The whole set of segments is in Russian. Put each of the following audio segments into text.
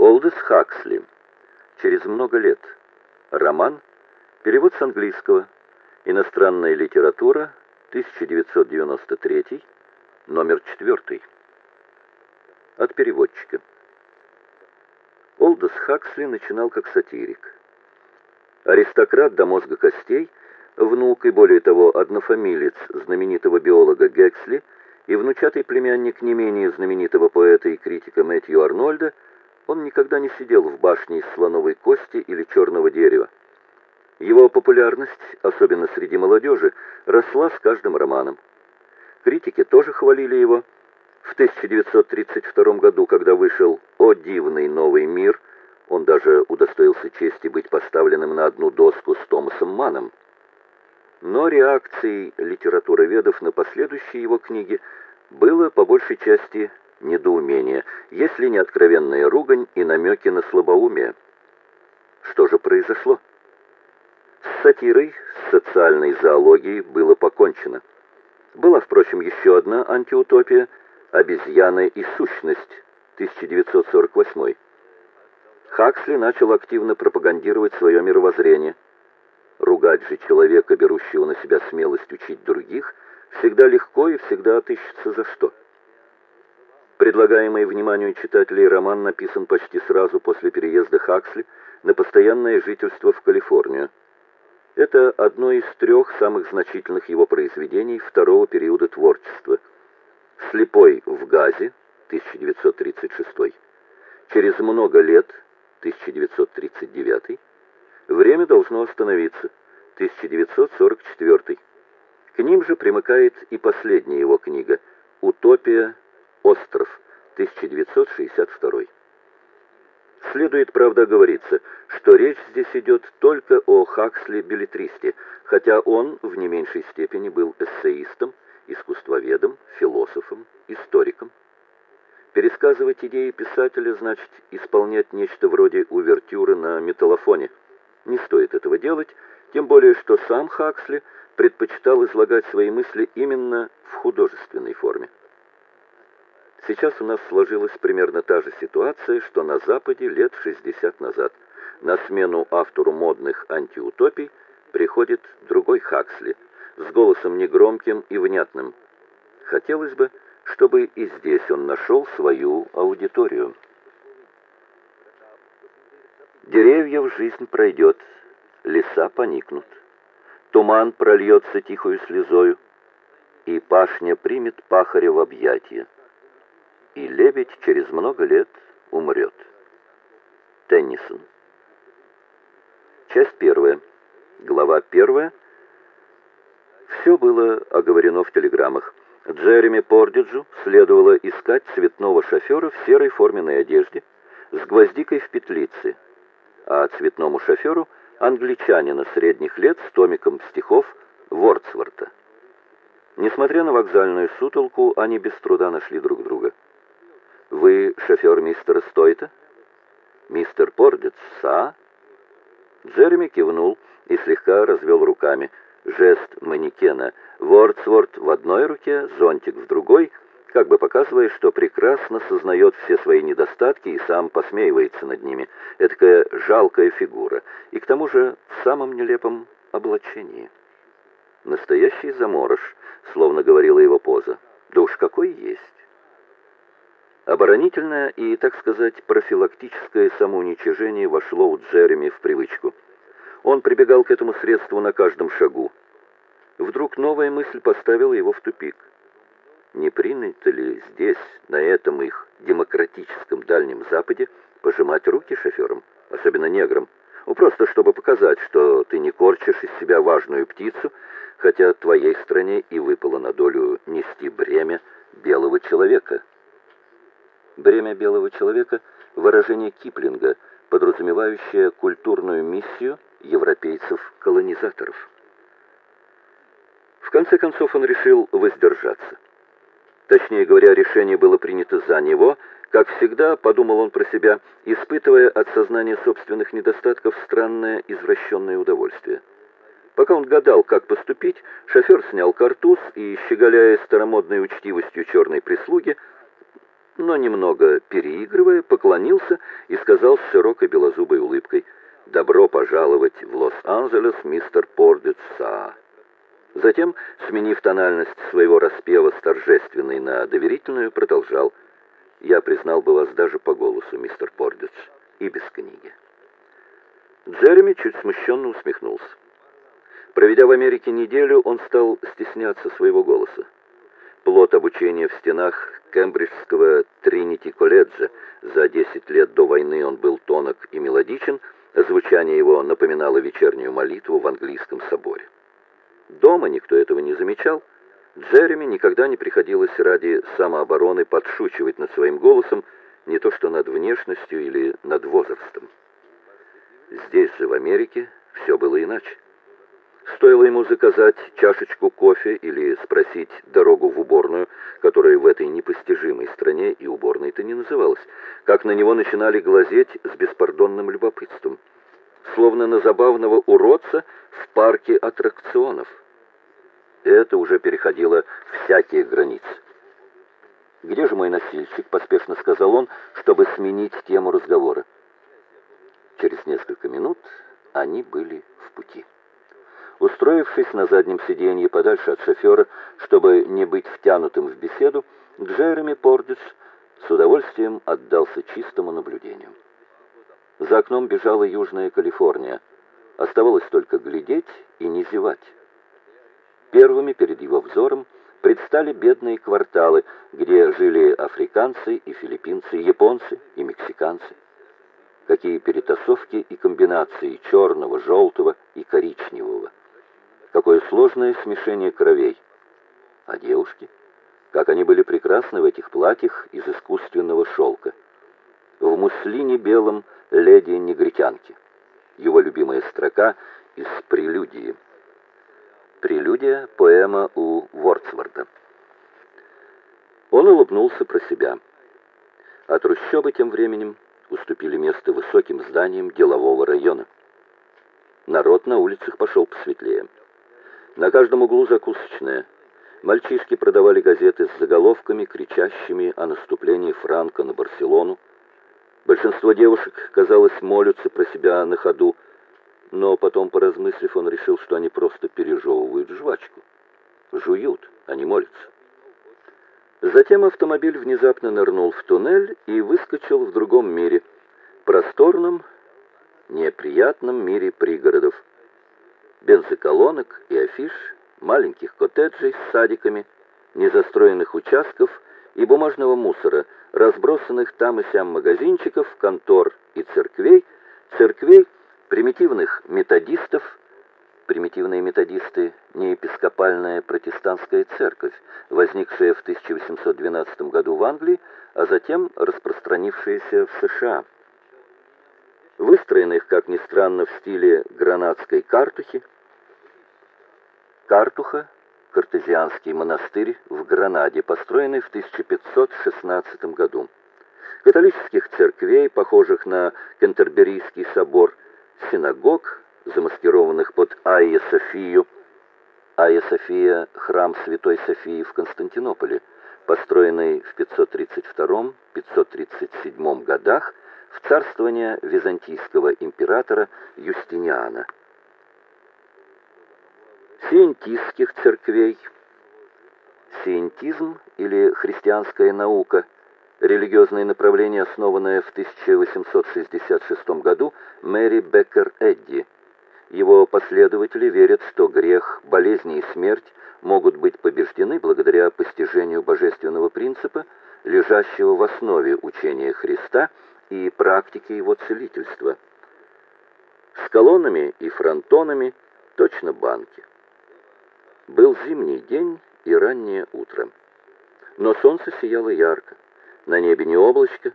Олдес Хаксли. Через много лет. Роман. Перевод с английского. Иностранная литература. 1993. Номер 4. От переводчика. Олдес Хаксли начинал как сатирик. Аристократ до мозга костей, внук и, более того, однофамилец знаменитого биолога Гексли и внучатый племянник не менее знаменитого поэта и критика Мэтью Арнольда – он никогда не сидел в башне из слоновой кости или черного дерева. Его популярность, особенно среди молодежи, росла с каждым романом. Критики тоже хвалили его. В 1932 году, когда вышел «О дивный новый мир», он даже удостоился чести быть поставленным на одну доску с Томасом Маном. Но реакцией литературоведов на последующие его книги было по большей части недоумение, если не откровенная ругань и намеки на слабоумие. Что же произошло? С сатирой, с социальной зоологией было покончено. Была, впрочем, еще одна антиутопия «Обезьяна и сущность» 1948 Хаксли начал активно пропагандировать свое мировоззрение. Ругать же человека, берущего на себя смелость учить других, всегда легко и всегда отыщется за что. Предлагаемый вниманию читателей роман написан почти сразу после переезда Хаксли на постоянное жительство в Калифорнию. Это одно из трех самых значительных его произведений второго периода творчества. «Слепой в газе» 1936, «Через много лет» 1939, «Время должно остановиться» 1944. К ним же примыкает и последняя его книга «Утопия Остров, 1962. Следует, правда, говориться, что речь здесь идет только о Хаксли-билетристе, хотя он в не меньшей степени был эссеистом, искусствоведом, философом, историком. Пересказывать идеи писателя значит исполнять нечто вроде увертюры на металлофоне. Не стоит этого делать, тем более что сам Хаксли предпочитал излагать свои мысли именно в художественной форме. Сейчас у нас сложилась примерно та же ситуация, что на Западе лет 60 назад. На смену автору модных антиутопий приходит другой Хаксли, с голосом негромким и внятным. Хотелось бы, чтобы и здесь он нашел свою аудиторию. Деревьев жизнь пройдет, леса поникнут. Туман прольется тихою слезою, и пашня примет пахаря в объятия и лебедь через много лет умрет. Теннисон. Часть первая. Глава первая. Все было оговорено в телеграммах. Джереми Пордиджу следовало искать цветного шофера в серой форменной одежде с гвоздикой в петлице, а цветному шоферу — англичанина средних лет с томиком стихов Вордсворта. Несмотря на вокзальную сутолку, они без труда нашли друг друга. «Вы шофер мистера Стойта?» «Мистер Пордец, са?» Джереми кивнул и слегка развел руками. Жест манекена. Вордсворт в одной руке, зонтик в другой, как бы показывая, что прекрасно сознает все свои недостатки и сам посмеивается над ними. Этакая жалкая фигура. И к тому же в самом нелепом облачении. Настоящий заморож, словно говорила его поза. Да уж какой есть. Оборонительное и, так сказать, профилактическое самоуничижение вошло у Джереми в привычку. Он прибегал к этому средству на каждом шагу. Вдруг новая мысль поставила его в тупик. Не принято ли здесь, на этом их демократическом Дальнем Западе, пожимать руки шоферам, особенно неграм? Ну, просто чтобы показать, что ты не корчишь из себя важную птицу, хотя твоей стране и выпало на долю нести бремя белого человека. Бремя белого человека – выражение Киплинга, подразумевающее культурную миссию европейцев-колонизаторов. В конце концов он решил воздержаться. Точнее говоря, решение было принято за него, как всегда, подумал он про себя, испытывая от сознания собственных недостатков странное извращенное удовольствие. Пока он гадал, как поступить, шофер снял картуз и, щеголяя старомодной учтивостью черной прислуги, но немного переигрывая, поклонился и сказал с широкой белозубой улыбкой «Добро пожаловать в Лос-Анджелес, мистер Пордец, са». Затем, сменив тональность своего распева с торжественной на доверительную, продолжал «Я признал бы вас даже по голосу, мистер Пордец, и без книги». Джереми чуть смущенно усмехнулся. Проведя в Америке неделю, он стал стесняться своего голоса. Плод обучения в стенах Кембриджского Тринити-колледжа. За 10 лет до войны он был тонок и мелодичен, звучание его напоминало вечернюю молитву в английском соборе. Дома никто этого не замечал. Джереми никогда не приходилось ради самообороны подшучивать над своим голосом, не то что над внешностью или над возрастом. Здесь же, в Америке, все было иначе. Стоило ему заказать чашечку кофе или спросить дорогу в уборную, которая в этой непостижимой стране и уборной-то не называлась, как на него начинали глазеть с беспардонным любопытством, словно на забавного уродца в парке аттракционов. Это уже переходило всякие границы. «Где же мой носильщик?» — поспешно сказал он, чтобы сменить тему разговора. Через несколько минут они были в пути. Устроившись на заднем сиденье подальше от шофера, чтобы не быть втянутым в беседу, Джереми Пордидж с удовольствием отдался чистому наблюдению. За окном бежала Южная Калифорния. Оставалось только глядеть и не зевать. Первыми перед его взором предстали бедные кварталы, где жили африканцы и филиппинцы, японцы и мексиканцы. Какие перетасовки и комбинации черного, желтого и коричневого. Какое сложное смешение кровей. А девушки? Как они были прекрасны в этих платьях из искусственного шелка. В муслине белом леди-негритянки. Его любимая строка из «Прелюдии». Прелюдия — поэма у Вордсворта. Он улыбнулся про себя. А трущобы тем временем уступили место высоким зданиям делового района. Народ на улицах пошел посветлее. На каждом углу закусочная. Мальчишки продавали газеты с заголовками, кричащими о наступлении Франка на Барселону. Большинство девушек, казалось, молятся про себя на ходу, но потом, поразмыслив, он решил, что они просто пережевывают жвачку. Жуют, а не молятся. Затем автомобиль внезапно нырнул в туннель и выскочил в другом мире, просторном, неприятном мире пригородов бензоколонок и афиш, маленьких коттеджей с садиками, незастроенных участков и бумажного мусора, разбросанных там и сям магазинчиков, контор и церквей, церквей примитивных методистов, примитивные методисты – не епископальная протестантская церковь, возникшая в 1812 году в Англии, а затем распространившаяся в США – выстроенных, как ни странно, в стиле гранатской картухи. Картуха – картезианский монастырь в Гранаде, построенный в 1516 году. Католических церквей, похожих на Кентерберийский собор, синагог, замаскированных под Айя Софию. Айя София – храм Святой Софии в Константинополе, построенный в 532-537 годах – в царствование византийского императора Юстиниана. Сиентистских церквей. Сиентизм или христианская наука – религиозное направление, основанное в 1866 году Мэри Беккер Эдди. Его последователи верят, что грех, болезни и смерть могут быть побеждены благодаря постижению божественного принципа, лежащего в основе учения Христа – и практики его целительства. С колоннами и фронтонами точно банки. Был зимний день и раннее утро. Но солнце сияло ярко. На небе не облачко.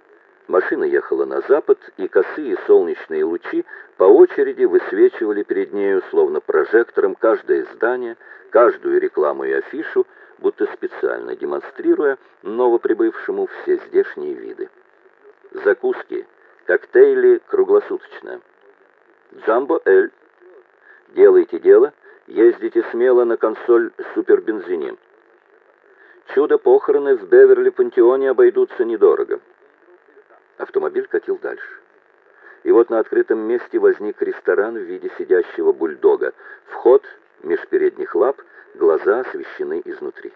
Машина ехала на запад, и косые солнечные лучи по очереди высвечивали перед нею, словно прожектором, каждое здание, каждую рекламу и афишу, будто специально демонстрируя новоприбывшему все здешние виды закуски, коктейли круглосуточно. Джамбо Эль. Делайте дело, ездите смело на консоль супербензине. Чудо-похороны в Беверли-Пантеоне обойдутся недорого. Автомобиль катил дальше. И вот на открытом месте возник ресторан в виде сидящего бульдога. Вход меж передних лап, глаза освещены изнутри.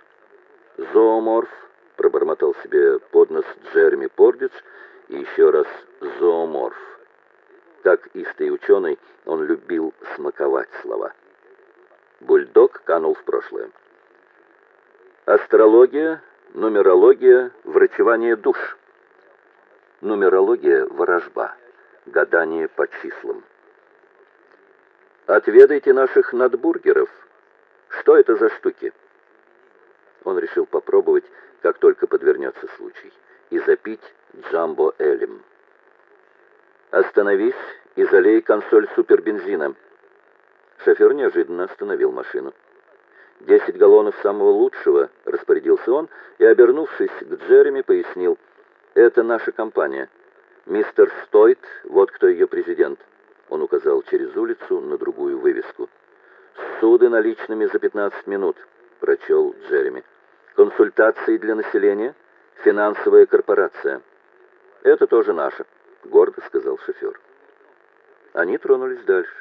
«Зооморф», — пробормотал себе под нос Джереми Пордиц, и еще раз «зооморф». Так истый ученый он любил смаковать слова. Бульдог канул в прошлое. Астрология, нумерология, врачевание душ. Нумерология — ворожба гадание по числам. «Отведайте наших надбургеров. Что это за штуки?» Он решил попробовать, как только подвернется случай, и запить джамбо элем. «Остановись и залей консоль супербензина». Шофер неожиданно остановил машину. «Десять галлонов самого лучшего», — распорядился он, и, обернувшись к Джереми, пояснил, «это наша компания». «Мистер Стойт, вот кто ее президент». Он указал через улицу на другую вывеску. «Суды наличными за 15 минут», — прочел Джереми. «Консультации для населения, финансовая корпорация». «Это тоже наше», — гордо сказал шофер. Они тронулись дальше.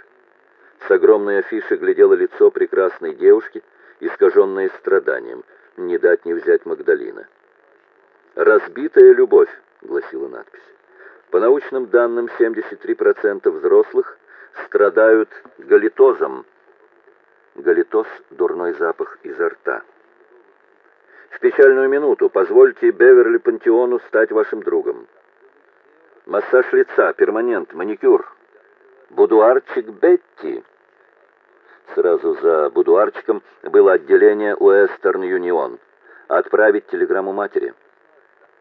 С огромной афиши глядело лицо прекрасной девушки, искаженное страданием. Не дать не взять Магдалина. «Разбитая любовь», — гласила надпись. По научным данным, 73% взрослых страдают галитозом. Галитоз – дурной запах изо рта. В печальную минуту позвольте Беверли Пантеону стать вашим другом. Массаж лица, перманент, маникюр. Будуарчик Бетти. Сразу за будуарчиком было отделение Уэстерн Юнион. Отправить телеграмму матери.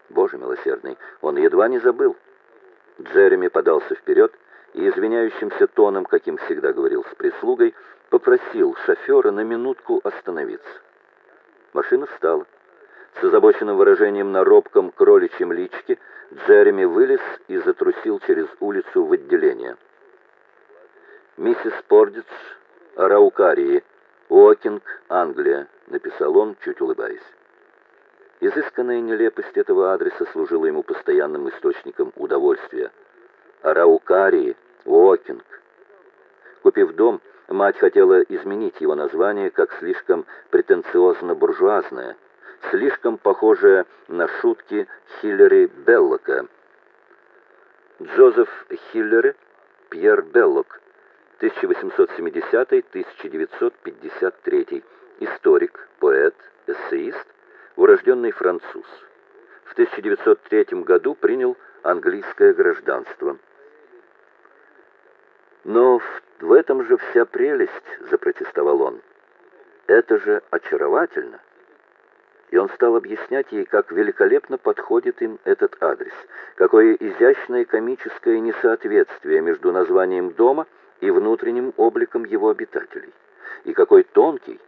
Боже милосердный, он едва не забыл. Джереми подался вперед и извиняющимся тоном, каким всегда говорил с прислугой, попросил шофера на минутку остановиться. Машина встала. С озабоченным выражением на робком кроличьем личке Джереми вылез и затрусил через улицу в отделение. «Миссис Пордиц, Раукарии, Уокинг, Англия», — написал он, чуть улыбаясь. Изысканная нелепость этого адреса служила ему постоянным источником удовольствия. Араукарии, Уокинг. Купив дом, мать хотела изменить его название как слишком претенциозно-буржуазное, слишком похожее на шутки Хиллери Беллока. Джозеф Хиллери, Пьер Беллок, 1870-1953, историк, поэт, эссеист, урожденный француз. В 1903 году принял английское гражданство. «Но в этом же вся прелесть», — запротестовал он. «Это же очаровательно». И он стал объяснять ей, как великолепно подходит им этот адрес, какое изящное комическое несоответствие между названием дома и внутренним обликом его обитателей, и какой тонкий,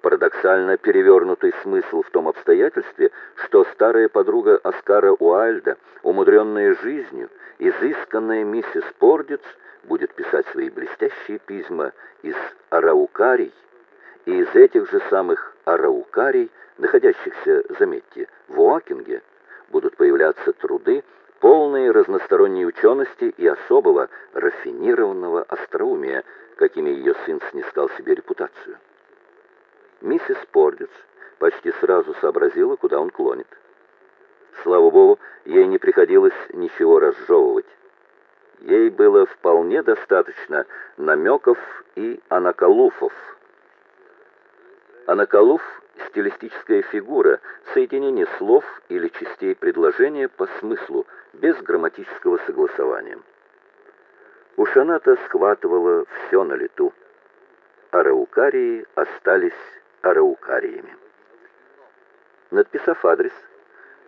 Парадоксально перевернутый смысл в том обстоятельстве, что старая подруга Оскара Уайльда, умудренная жизнью, изысканная миссис Пордиц, будет писать свои блестящие письма из араукарий, и из этих же самых араукарий, находящихся, заметьте, в Уокинге, будут появляться труды, полные разносторонней учености и особого рафинированного остроумия, какими ее сын снискал себе репутацию. Миссис Пордиц почти сразу сообразила, куда он клонит. Слава богу, ей не приходилось ничего разжевывать. Ей было вполне достаточно намеков и анакалуфов. Анакалуф — стилистическая фигура, соединение слов или частей предложения по смыслу, без грамматического согласования. У Шаната схватывало все на лету. Араукарии остались араукариями. Надписав адрес,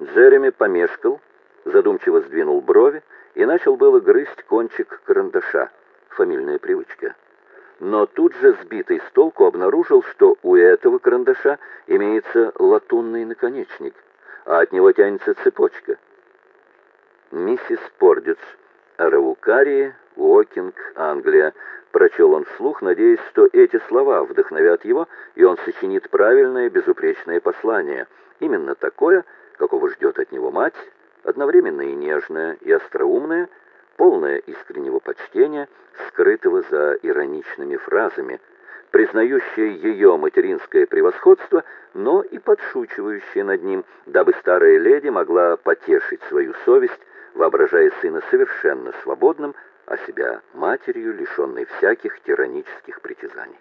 Джереми помешкал, задумчиво сдвинул брови и начал было грызть кончик карандаша, фамильная привычка. Но тут же, сбитый с толку, обнаружил, что у этого карандаша имеется латунный наконечник, а от него тянется цепочка. Миссис Пордиц, Араукарии, Уокинг, Англия, Прочел он вслух, надеясь, что эти слова вдохновят его, и он сочинит правильное, безупречное послание. Именно такое, какого ждет от него мать, одновременно и нежное, и остроумное, полное искреннего почтения, скрытого за ироничными фразами, признающее ее материнское превосходство, но и подшучивающее над ним, дабы старая леди могла потешить свою совесть, воображая сына совершенно свободным, а себя матерью, лишенной всяких тиранических притязаний.